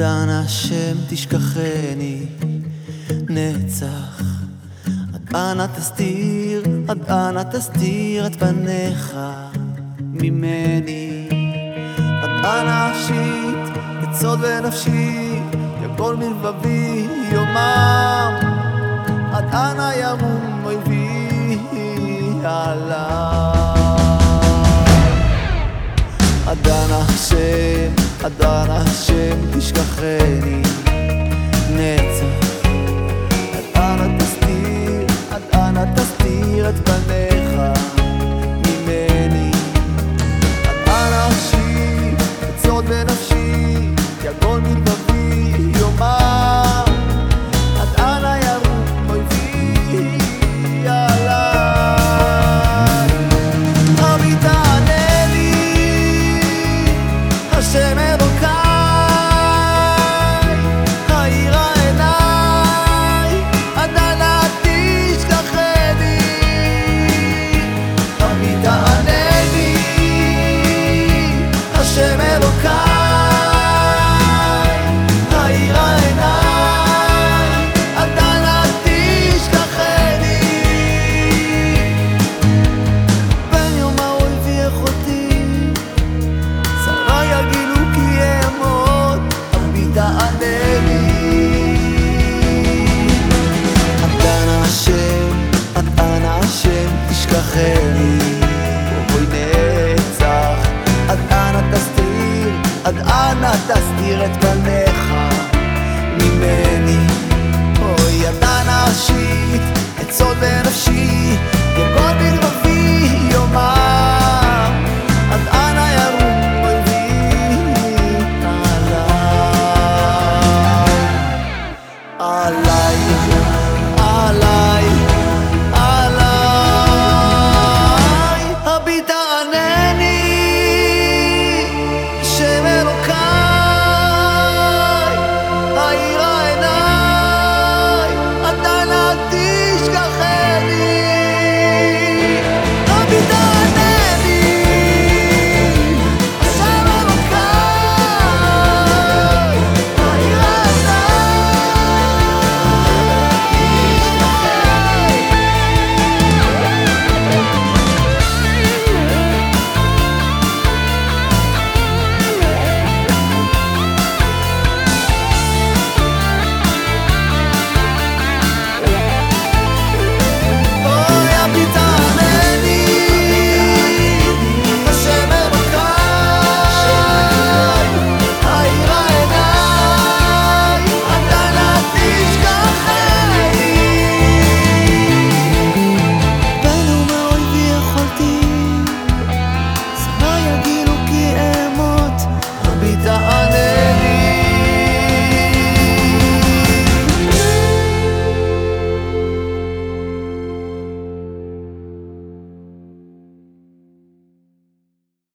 השם תשכחני. נצח. עד אנה תסתיר, עד אנה תסתיר את פניך ממני. עד אנה אשית סוד ונפשי יגול מלבבי יומם. עד אנה ירום אויבי עליו. עד אנה השם עד אנה השם תשכחני. נצח תענה לי. את אנא השם, את אנא השם, תשכחני בואי נצח. עד אנא תסתיר, עד אנא תסתיר את פניך. ממני. אוי את אנא השיט.